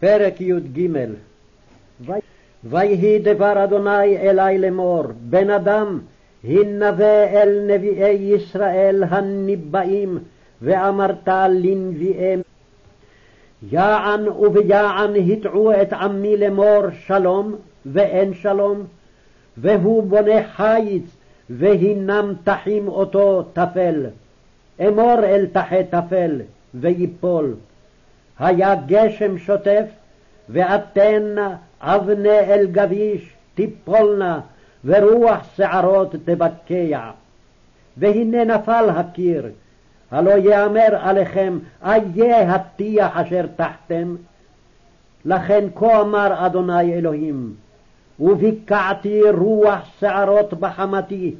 פרק י"ג ויהי דבר אדוני אלי לאמור, בן אדם, הנבא אל נביאי ישראל הניבאים, ואמרת לנביאיהם, יען וביען הטעו את עמי לאמור שלום, ואין שלום, והוא בונה חיץ, והינם תחים אותו תפל. אמור אל תחי תפל, ויפול. היה גשם שוטף, ואתנה אבני אל גביש תיפולנה, ורוח שערות תבקע. והנה נפל הקיר, הלא יאמר עליכם, איה הטיח אשר תחתם. לכן כה אמר אדוני אלוהים, וביקעתי רוח שערות בחמתי,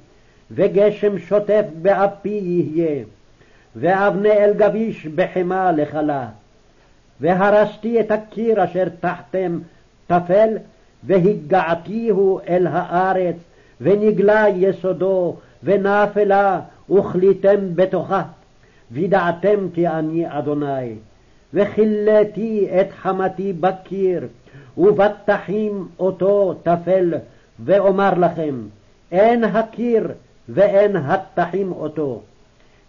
וגשם שוטף באפי יהיה, ואבני אל גביש בחמה לכלה. והרסתי את הקיר אשר תחתם תפל, והגעתיהו אל הארץ, ונגלה יסודו, ונאפלה, וכליתם בתוכה. וידעתם כי אני אדוני. וכילאתי את חמתי בקיר, ובטחים אותו תפל, ואומר לכם, אין הקיר ואין הטחים אותו.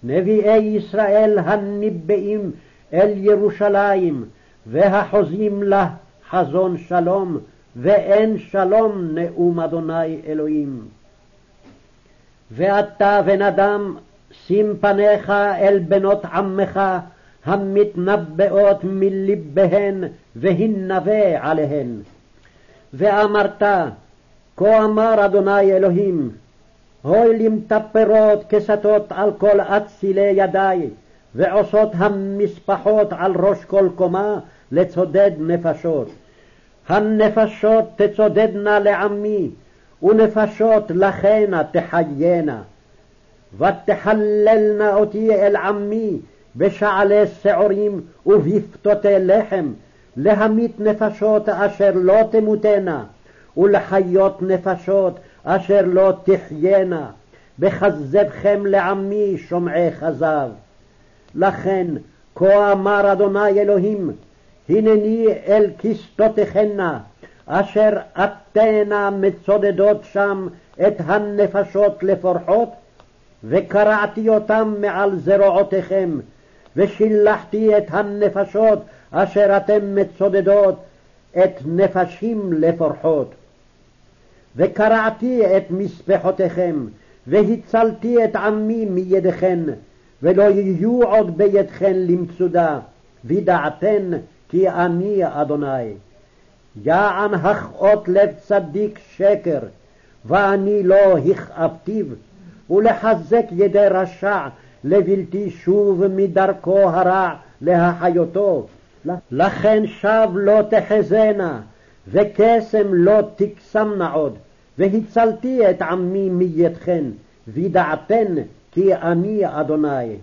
נביאי ישראל הניבאים אל ירושלים, והחוזים לה חזון שלום, ואין שלום נאום אדוני אלוהים. ואתה בן אדם, שים פניך אל בנות עמך, המתנבאות מלבהן, והנבא עליהן. ואמרת, כה אמר אדוני אלוהים, הוי למטפרות כסתות על כל אצילי ידי, ועושות המשפחות על ראש כל קומה לצודד נפשות. הנפשות תצודדנה לעמי, ונפשות לכנה תחיינה. ותחללנה אותי אל עמי בשעלי שעורים ובפתותי לחם, להמית נפשות אשר לא תמותנה, ולחיות נפשות אשר לא תחיינה, בכזבכם לעמי שומעי כזב. לכן, כה אמר אדוני אלוהים, הנני אל כסתותיכנה, אשר אתנה מצודדות שם את הנפשות לפורחות, וקרעתי אותם מעל זרועותיכם, ושילחתי את הנפשות אשר אתם מצודדות את נפשים לפורחות. וקרעתי את מספחותיכם, והצלתי את עמי מידיכן, ולא יהיו עוד בידכן למצודה, וידעתן כי אני אדוני. יען הכאות לב צדיק שקר, ואני לא הכאבתיו, ולחזק ידי רשע לבלתי שוב מדרכו הרע להחיותו. לכן שב לא תחזנה, וקסם לא תקסמנה עוד, והצלתי את עמי מידכן, וידעתן כי אני אדוני.